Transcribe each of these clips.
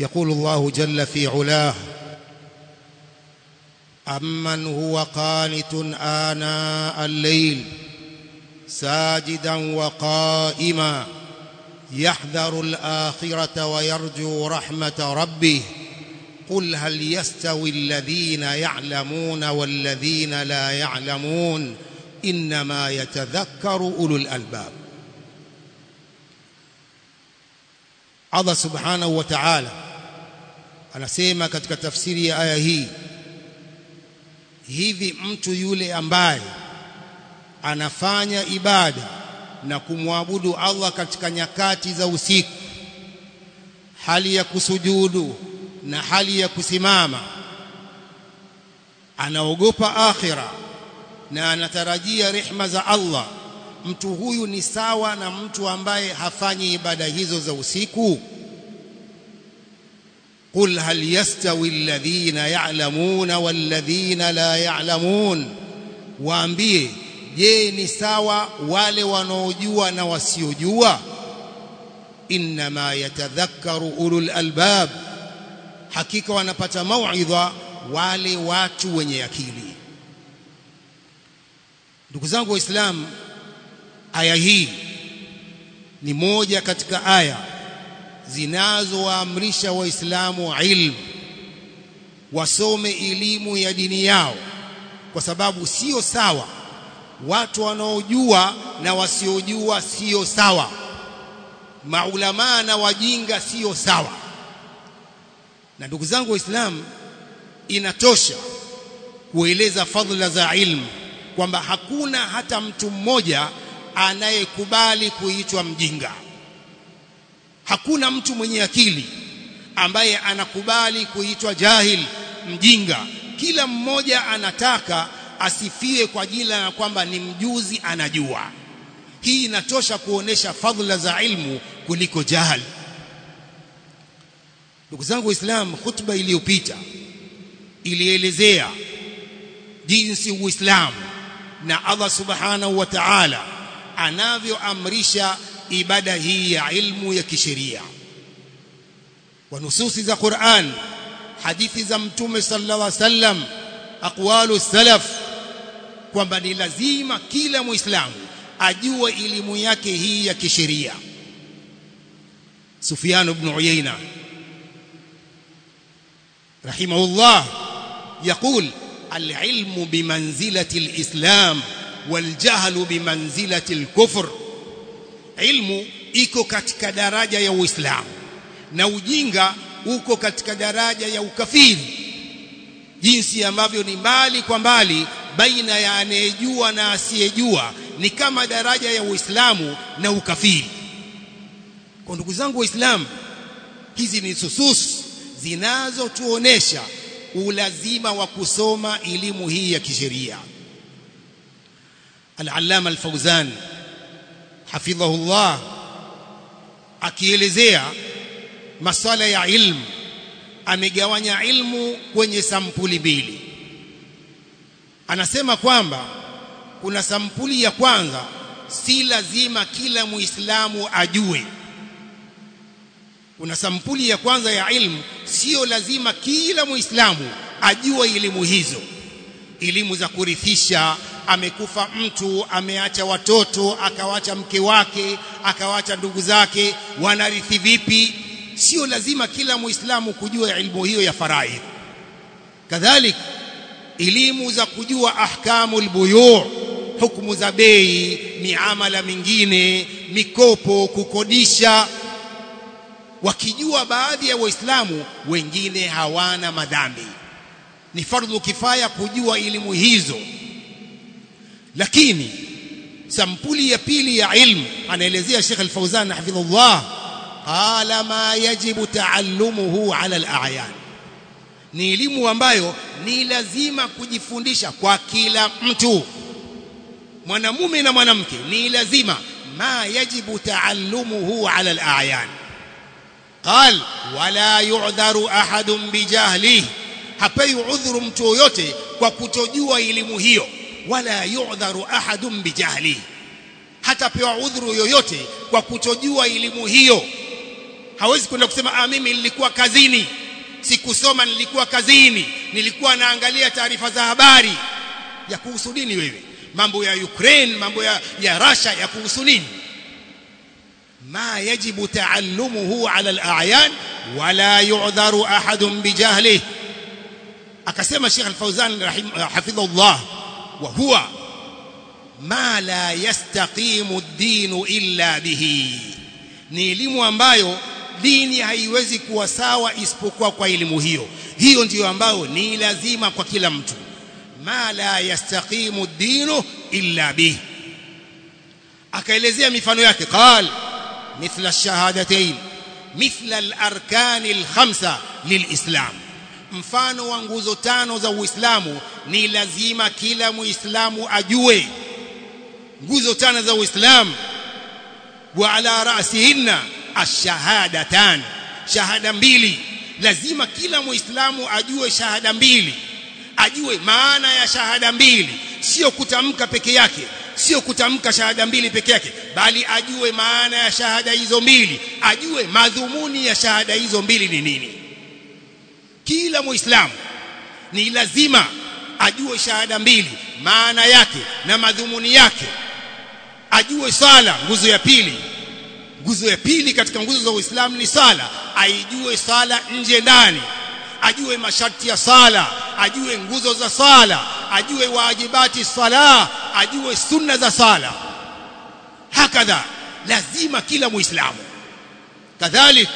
يقول الله جل في علاه أمن هو قانت آناء الليل ساجدا وقائما يحذر الآخرة ويرجو رحمة ربه قل هل يستوي الذين يعلمون والذين لا يعلمون إنما يتذكر أولو الألباب. subhanahu wa ta'ala anasema katika tafsiri ya aya hii hivi mtu yule ambaye anafanya ibada na kumwabudu Allah katika nyakati za usiku hali ya kusujudu na hali ya kusimama anaogopa akhira na anatarajia rehma za Allah mtu huyu ni sawa na mtu ambaye hafanyi ibada hizo za usiku qul هل يستوي الذين يعلمون والذين لا يعلمون؟ Waambie je ni sawa wale wanaojua na wasiojua? Inma yatadhakkaru ulul albab hakika wanapata mauidha wale watu wenye akili. Ndugu zangu waislamu aya hii ni moja katika aya zinazowaamrisha waislamu ilmu wasome elimu ya dini yao kwa sababu sio sawa. Watu wanaojua na wasiojua sio sawa. Maulama na wajinga sio sawa. Na ndugu zangu waislamu inatosha kueleza fadhila za ilmu kwamba hakuna hata mtu mmoja anayekubali kuitwa mjinga hakuna mtu mwenye akili ambaye anakubali kuitwa jahil mjinga. Kila mmoja anataka asifie kwa jina la kwamba ni mjuzi anajua. Hii inatosha kuonesha fadhila za ilmu kuliko jahal ndugu zangu waislamu khutba iliyopita ilielezea jinsi uislamu na Allah subhanahu wa ta'ala anavyoamrisha ibada hii ya ilmu ya kisheria wa nususi za Qur'an hadithi za mtume sallallahu alaihi wasallam aqwalu salaf kwamba ni lazima kila muislamu ajue elimu yake hii ya kisheria Sufyan ibn Uyayna rahimahullah يقول العلم بمنزلة الإسلام والجهل بمنزلة الكفر ilmu iko katika daraja ya Uislamu na ujinga uko katika daraja ya ukafiri. Jinsi ambavyo ni mbali kwa mbali baina ya anayejua na asiyejua ni kama daraja ya Uislamu na ukafiri. Kwa ndugu zangu waislamu hizi ni susus zinazotuonesha ulazima wa kusoma elimu hii ya kisheria. Al-Allama Al-Fawzan hafidhahullah akielezea masala ya ilmu amegawanya ilmu kwenye sampuli mbili. Anasema kwamba kuna sampuli ya kwanza si lazima kila muislamu ajue. Kuna sampuli ya kwanza ya ilmu sio lazima kila muislamu ajue elimu hizo. Elimu za kurithisha amekufa mtu ameacha watoto akawacha mke wake akawacha ndugu zake. Wanarithi vipi? Sio lazima kila muislamu kujua ilmu hiyo ya faraidh. Kadhalik elimu za kujua ahkamul buyu' hukumu za bei miamala mingine mikopo kukodisha. Wakijua baadhi ya waislamu wengine hawana madhambi. Ni fardhu kifaya kujua elimu hizo lakini sampuli ya pili ya ilmu anaelezea Sheikh Al-Fauzan hafidhullah qala ma yajibu taallumuhu ala al-a'yan ni elimu ambayo ni lazima kujifundisha kwa kila mtu mwanamume na mwanamke ni lazima ma yajibu taallumuhu ala al-a'yan قال ولا يعذر احد بجهله hapai udhuru mtu yoyote kwa kutojua elimu hiyo wala yu'dharu ahadun bijahli hatapewa udhuru yoyote kwa kutojua elimu hiyo hawezi kwenda kusema ah mimi nilikuwa kazini sikusoma nilikuwa kazini nilikuwa naangalia taarifa za habari ya kuhusu nini wewe mambo ya Ukraine mambo ya, ya Russia ya kuhusu nini ما يجب تعلمه على الأعيان ولا يعذر أحد بجهله أكسم الشيخ الفوزان حفظه الله وهو ما لا يستقيم الدين إلا به ni elimu ambayo dini haiwezi kuwa sawa isipokuwa kwa elimu hiyo hiyo ndiyo ambayo ni lazima kwa kila mtu ma la yastaqimu dinu illa bih akaelezea mifano yake qala مثل الشهادتين مثل الاركان الخمسه للاسلام mfano wa nguzo tano za Uislamu ni lazima kila Muislamu ajue nguzo tano za Uislamu. Wa ala rasihinna ash-shahadatan shahada mbili. Lazima kila Muislamu ajue shahada mbili. Ajue maana ya shahada mbili. Sio kutamka peke yake sio kutamka shahada mbili peke yake bali ajue maana ya shahada hizo mbili. Ajue madhumuni ya shahada hizo mbili ni nini. Kila muislamu ni lazima ajue shahada mbili maana yake na madhumuni yake. Ajue sala nguzo ya pili. Nguzo ya pili katika nguzo za Uislamu ni sala. Aijue sala nje ndani. Ajue masharti ya sala. Ajue nguzo za sala. Ajue wajibati sala. Ajue sunna za sala. Hakadha lazima kila muislamu. Kadhalik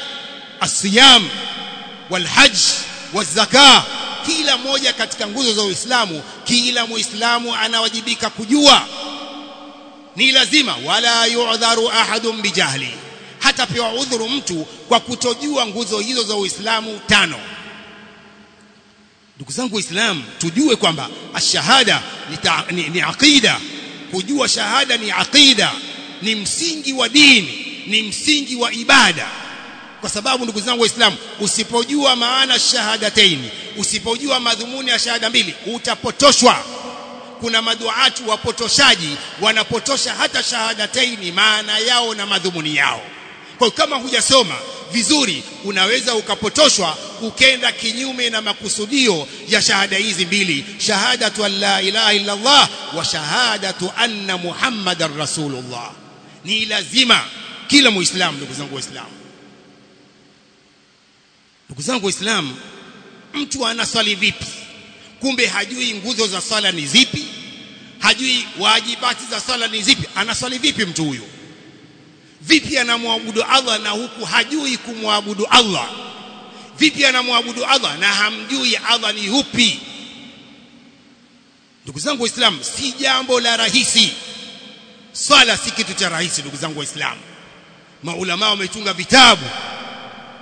asiyam walhajj wazaka kila moja katika nguzo za Uislamu kila muislamu anawajibika kujua. Ni lazima wala yu'dharu ahadun bijahli. Hata pewa udhuru mtu kwa kutojua nguzo hizo za Uislamu tano. Ndugu zangu waislamu tujue kwamba ashahada ni, ni, ni aqida. Kujua shahada ni aqida. Ni msingi wa dini ni msingi wa ibada kwa sababu ndugu zangu waislamu usipojua maana shahadataini usipojua madhumuni ya shahada mbili utapotoshwa. Kuna maduatu wapotoshaji wanapotosha hata shahadataini maana yao na madhumuni yao. Kwa kama hujasoma vizuri unaweza ukapotoshwa ukenda kinyume na makusudio ya shahada hizi mbili shahadatu an la ilaha illa Allah wa shahadatu anna muhammadar rasulullah. Ni lazima kila muislamu ndugu zangu waislamu ndugu zangu waislamu mtu anaswali vipi? Kumbe hajui nguzo za sala ni zipi? Hajui wajibati za sala ni zipi? Anaswali vipi mtu huyo? Vipi anamwabudu Allah na huku hajui kumwabudu Allah? Vipi anamwabudu Allah na hamjui Allah ni upi ndugu zangu waislamu si jambo la rahisi. Swala si kitu cha rahisi ndugu zangu waislamu. Maulama wametunga vitabu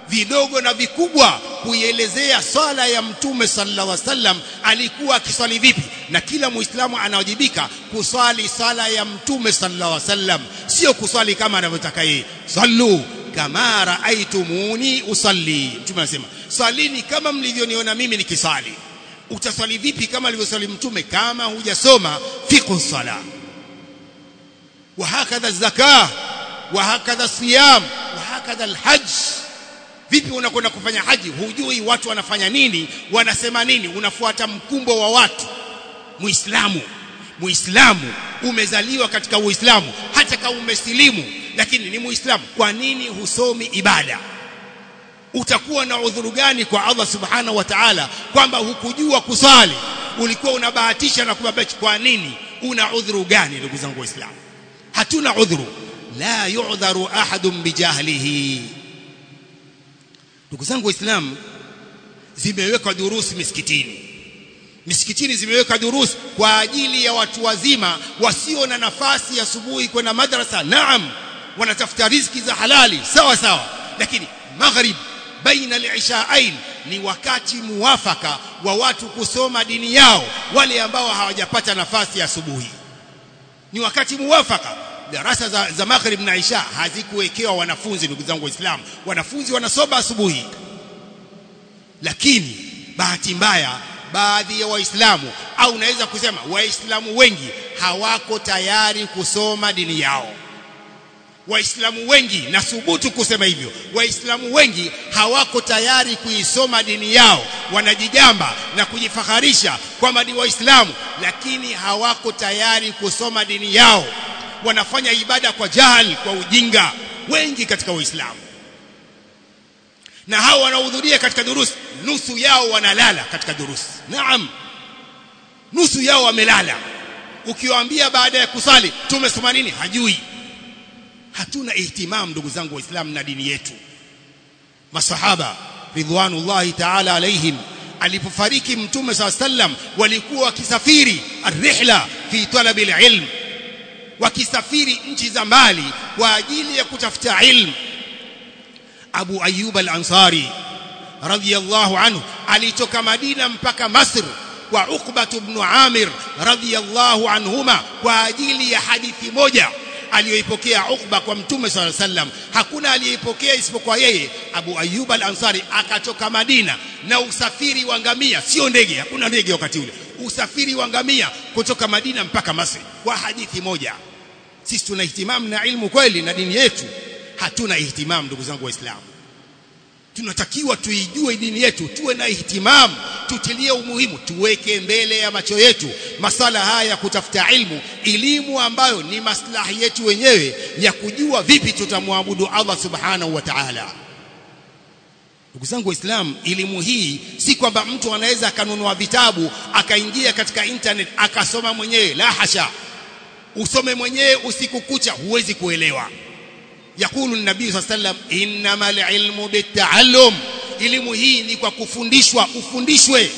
vidogo na vikubwa kuielezea swala ya mtume sallallahu alaihi wasallam alikuwa akiswali vipi? Na kila muislamu anawajibika kuswali swala ya mtume sallallahu alaihi wasallam sio kuswali kama anavyotaka yeye. Sallu kama raaitumuni usalli. Mtume anasema swalini kama mlivyoniona mimi nikisali utaswali vipi kama alivyoswali mtume kama hujasoma fiqh sala wa hakadha zakah wa hakadha siyam wa hakadha alhajj vipi unakwenda kufanya haji? Hujui watu wanafanya nini wanasema nini. Unafuata mkumbo wa watu. Muislamu. Muislamu. Umezaliwa katika uislamu. Hata kama umesilimu lakini ni muislamu. Kwa nini husomi ibada? Utakuwa na udhuru gani kwa Allah subhanahu wa ta'ala kwamba hukujua kusali ulikuwa unabahatisha na kubabachi kwa nini? Una udhuru gani ndugu zangu waislamu? Hatuna udhuru. La yu'dharu ahadun bijahlihi ndugu zangu waislamu zimewekwa durusi misikitini. Misikitini zimewekwa durusi kwa ajili ya watu wazima wasio na nafasi asubuhi kwenda madrasa. Naam wanatafuta riziki za halali sawa sawa. Lakini maghrib baina al-ishaain ni wakati muwafaka wa watu kusoma dini yao wale ambao hawajapata nafasi asubuhi. Ni wakati muwafaka darasa za, za maghrib na isha hazikuwekewa wanafunzi ndugu zangu waislamu. Wanafunzi wanasoma asubuhi. Lakini bahati mbaya baadhi ya waislamu au naweza kusema waislamu wengi hawako tayari kusoma dini yao. Waislamu wengi na thubutu kusema hivyo waislamu wengi hawako tayari kuisoma dini yao. Wanajijamba na kujifaharisha kwamba ni waislamu lakini hawako tayari kusoma dini yao wanafanya ibada kwa jahal kwa ujinga wengi katika waislamu na hao wanaohudhuria katika durusi nusu yao wanalala katika durusi naam. Nusu yao wamelala. Ukiwaambia baada ya kusali tumesoma nini? Hajui. Hatuna ihtimam ndugu zangu waislamu na dini yetu. Masahaba ridwanullahi ta'ala alaihim alipofariki mtume saa sallam walikuwa wakisafiri arrihla fi talabil alilm wakisafiri nchi za mbali kwa ajili ya kutafuta ilmu Abu Ayyub al-Ansari radiyallahu anhu alitoka Madina mpaka Masr wa Uqba ibn Amir radiyallahu anhuma kwa ajili ya hadithi moja aliyoipokea Uqba kwa Mtume swalla sallam hakuna aliyeipokea isipokuwa yeye. Abu Ayyub al-Ansari akatoka Madina na usafiri wa ngamia. Sio ndege hakuna ndege wakati ule. Usafiri wa ngamia kutoka Madina mpaka Masri kwa hadithi moja sisi tuna ihtimamu na ilmu kweli na dini yetu. Hatuna ihtimamu ndugu zangu waislamu. Tunatakiwa tuijue dini yetu tuwe na ihtimamu tutilie umuhimu tuweke mbele ya macho yetu masala haya ya kutafuta ilmu elimu ambayo ni maslahi yetu wenyewe ya kujua vipi tutamwabudu Allah subhanahu wa ta'ala. Ndugu zangu waislamu elimu hii si kwamba mtu anaweza akanunua vitabu akaingia katika internet akasoma mwenyewe. La hasha usome mwenyewe usiku kucha huwezi kuelewa. Yakulu nabii wasallam innamal ilmu bitaallum elimu hii ni kwa kufundishwa ufundishwe.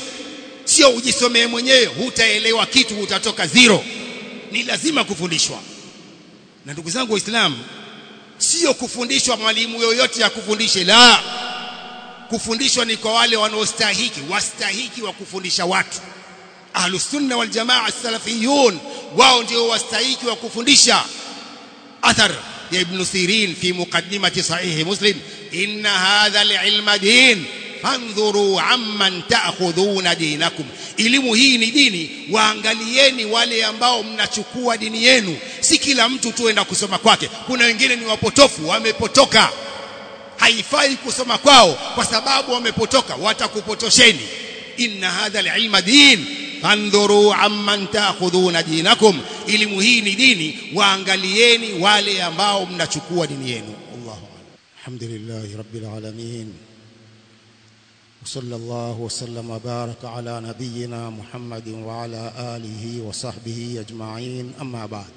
Sio ujisomee mwenyewe hutaelewa kitu utatoka zero. Ni lazima kufundishwa. Na ndugu zangu waislamu sio kufundishwa mwalimu yoyote ya kufundishe la. Kufundishwa ni kwa wale wanaostahiki wastahiki wa kufundisha watu. Ahlus sunna wal jamaa salafiyun wao ndio wastahiki wa kufundisha. Athar ya ibn sirin fi muqaddimati sahihi muslim. Inna hadha al-ilma din. Fandhuru amman ta'khudhuna dinakum. Elimu hii ni dini. Waangalieni wale ambao mnachukua dini yenu. Si kila mtu tuenda kusoma kwake. Kuna wengine ni wapotofu wamepotoka. Haifai kusoma kwao kwa sababu wamepotoka. Watakupotosheni. Inna hadha al-ilma din fandhuru amman ta'khudhuna dinakum elimu hii ni dini waangalieni wale ambao mnachukua dini yenu Allahu alhamdulillah rabbil alamin وصلى الله وسلم وبارك على نبينا محمد وعلى آله وصحبه أجمعين أما بعد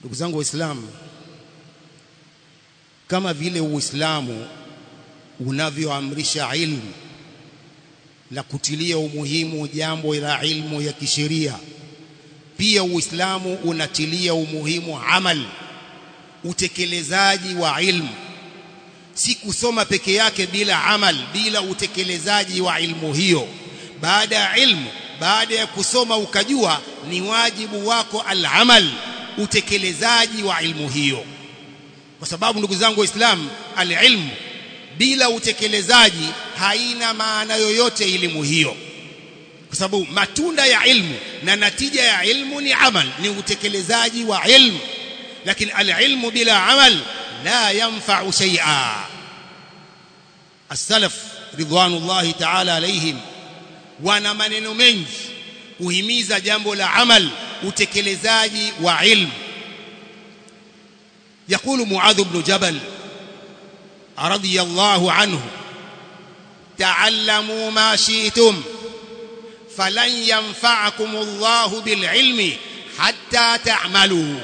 ndugu zangu waislamu kama vile uislamu unavyoamrisha ilmu na kutilia umuhimu jambo la ilmu ya kisheria. Pia Uislamu unatilia umuhimu amal utekelezaji wa ilmu. Si kusoma peke yake bila amal bila utekelezaji wa ilmu hiyo. Baada ya ilmu baada ya kusoma ukajua ni wajibu wako al-amal utekelezaji wa ilmu hiyo. Kwa sababu ndugu zangu waislamu al-ilmu bila utekelezaji haina maana yoyote elimu hiyo kwa sababu matunda ya ilmu na natija ya ilmu ni amal ni utekelezaji wa ilmu lakini al-ilmu bila amal la yanfa'u shay'a as-salaf ridwanullahi ta'ala alayhim wana maneno mengi kuhimiza jambo la amal utekelezaji wa ilmu يقول معاذ بن جبل رضي الله عنه تعلموا ما شئتم فلن ينفعكم الله بالعلم حتى تعملوا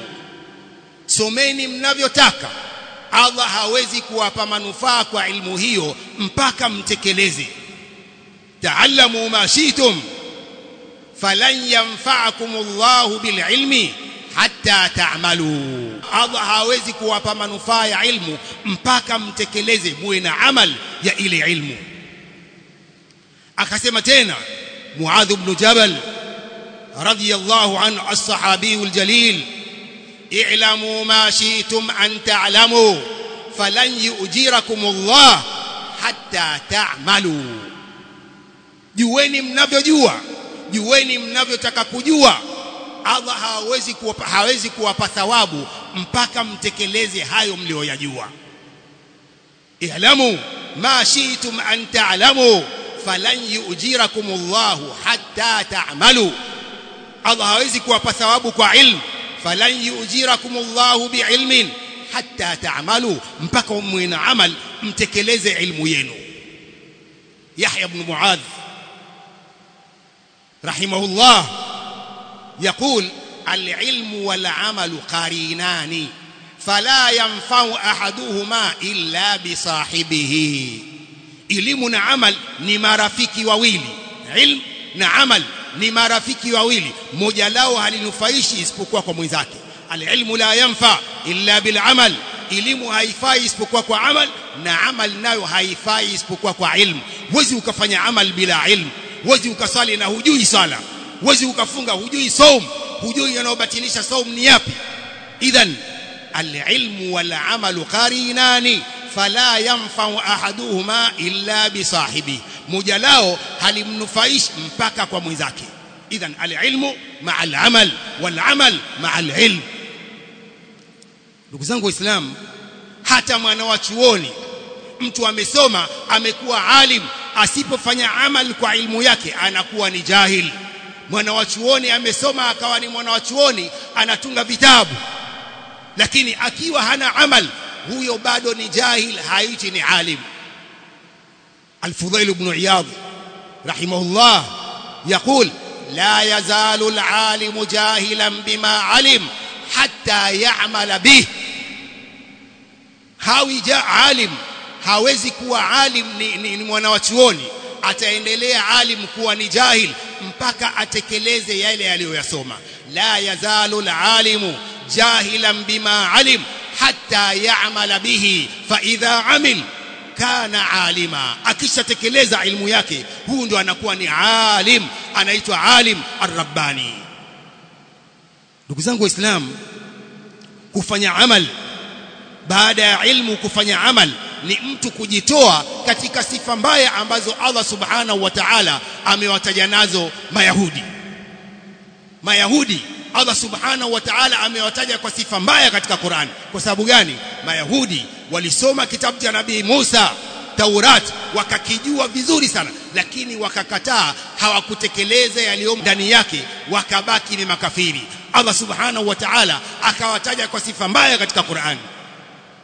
someni mnavyotaka Allah hawezi kuwapa manufaa kwa ilmu hiyo mpaka mtekeleze ta'allamu ma shi'tum falan yanfa'akum Allah bil'ilmi hatta ta'malu Allah hawezi kuwapa manufaa ya ilmu mpaka mtekeleze muwe na amal ya ile ilmu akasema tena Muadh ibn Jabal radiyallahu anhu as-sahabi al-jalil i'lamu ma shi'tum an ta'lamu falan yu'jirakum Allah hatta ta'malu jueni mnavyojua jueni mnavyotaka kujua Allah hawezi kuwapa hawezi kuwapa thawabu mpaka mtekeleze hayo mlioyajua i'lamu ma shi'tum an ta'lamu falan yu'jirakum Allah hatta ta'malu Allah hawezi kuwapa thawabu kwa ilmu falan yu'jirakum Allah bi'ilmin hatta ta'malu mpaka muwe amal mtekeleze ilmu yenu Yahya ibn Muadh rahimahullah يقول العلم والعمل قرينان فلا ينفع احدهما الا بصاحبه elimu na amal ni marafiki wawili. Ilm na amal ni marafiki wawili. Mmoja lao halinufaishi isipokuwa kwa mwenzake. Alilmu la yanfa illa bil amal elimu haifai isipokuwa kwa amal na amal nayo haifai isipokuwa kwa ilmu huwezi ukafanya amal bila ilmu huwezi ukasali na hujui sala. Huwezi ukafunga hujui saum. Hujui yanayobatilisha saum ni yapi. Idhan alilmu wal amalu qarinani fala yanfa'u ahaduhuma illa bisahibi moja lao halimnufaishi mpaka kwa mwenzake. Idhan alilmu ma'a alamal wal amal ma'a alilm ndugu zangu waislamu hata mwana wa chuoni mtu amesoma amekuwa alim asipofanya amal kwa ilmu yake anakuwa ni jahil. Mwana wa chuoni amesoma akawa ni mwana wa chuoni anatunga vitabu. Lakini akiwa hana amal huyo bado ni jahil haiti ni alim الفضيل بن عياض رحمه الله يقول لا يزال العالم جاهلا بما علم حتى يعمل به hawi ja alim hawezi kuwa alim ni, ni, ni mwana wa chuoni ataendelea alim kuwa ni jahil mpaka atekeleze yale aliyoyasoma la yazalu alalimu jahilan bima alim hatta ya'mala bihi fa idha amil kana alima. Akishatekeleza ilmu yake huyu ndo anakuwa ni alim anaitwa alim arrabbani. Ndugu zangu waislamu kufanya amal baada ya ilmu kufanya amal ni mtu kujitoa katika sifa mbaya ambazo Allah subhanahu wa ta'ala amewataja nazo mayahudi. Mayahudi Allah subhanahu wa ta'ala amewataja kwa sifa mbaya katika Qur'an kwa sababu gani mayahudi walisoma kitabu cha nabii Musa Taurat wakakijua vizuri sana lakini wakakataa hawakutekeleza yaliyomo ndani yake wakabaki ni makafiri Allah subhanahu wa ta'ala akawataja kwa sifa mbaya katika Qur'an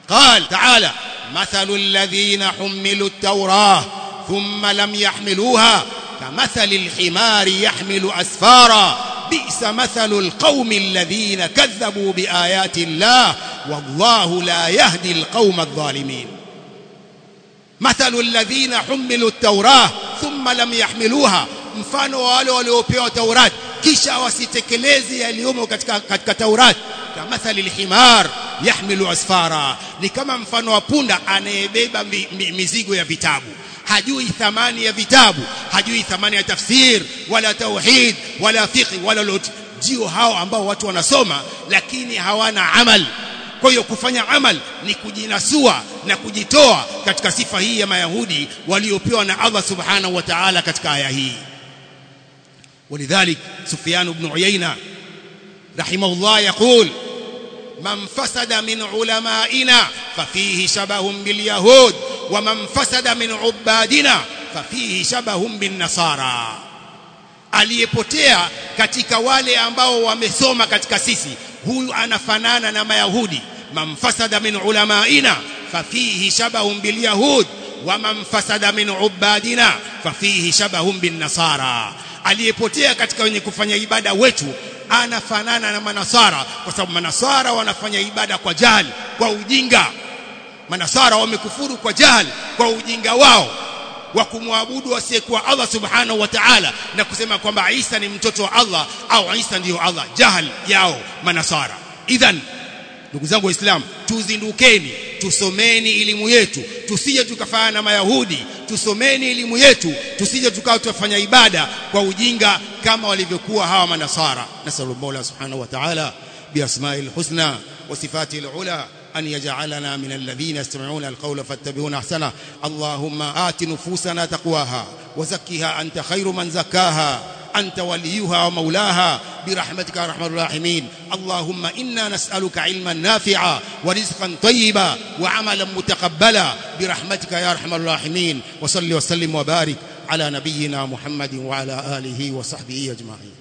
قال تعالى مثل الذين حملوا التوراة ثم لم يحملوها كمثل الحمار يحمل أسفارا بئس مثل القوم الذين كذبوا بآيات الله والله لا يهدي القوم الظالمين مثل الذين حملوا التوراة ثم لم يحملوها mfano wa wale waliopewa Taurat kisha wasitekeleze yaliyomo katika, katika Taurati kamathali lhimar yahmilu asfara ni kama mfano wa punda anayebeba mi, mi, mizigo ya vitabu hajui thamani ya vitabu hajui thamani ya tafsir wala tauhid wala fiqh wala lolote ndio hao ambao watu wanasoma lakini hawana amal kwa hiyo kufanya amal ni kujinasua na kujitoa katika sifa hii ya mayahudi waliopewa na Allah subhanahu wa ta'ala katika aya hii ولذلك سفيان بن عيينة رحمه الله يقول من فسد من علمائنا ففيه شبه باليهود waman fasada min ubadina fafihi shabahum bin nasara. Aliyepotea katika wale ambao wamesoma katika sisi huyu anafanana na mayahudi. Man fasada min ulamaina fafihi shabahum bil yahud. Waman fasada min ubadina fafihi shabahum bin nasara. Aliyepotea katika wenye kufanya ibada wetu anafanana na manasara kwa sababu manasara wanafanya ibada kwa jali kwa ujinga manasara wamekufuru kwa jahali kwa ujinga wao wa kumwabudu asiyekuwa Allah subhanahu wa ta'ala na kusema kwamba Isa ni mtoto wa Allah au Isa ndiyo Allah. Jahal yao manasara idhan ndugu zangu waislamu tuzindukeni tusomeni elimu yetu tusije tukafanya na mayahudi tusomeni elimu yetu tusije tukawa tufanya ibada kwa ujinga kama walivyokuwa hawa manasara nasallu mola subhanahu wa ta'ala biasma'il husna wa sifatil ula أن يجعلنا من الذين يستمعون القول فاتبعون أحسنه اللهم آت نفوسنا تقواها وزكها أنت خير من زكاها. أنت وليها ومولاها. برحمتك يا أرحم الراحمين. اللهم إنا نسألك علما نافعا ورزقا طيبا وعملا متقبلا. برحمتك يا أرحم الراحمين. وصل وسلم وبارك على نبينا محمد وعلى آله وصحبه أجمعين.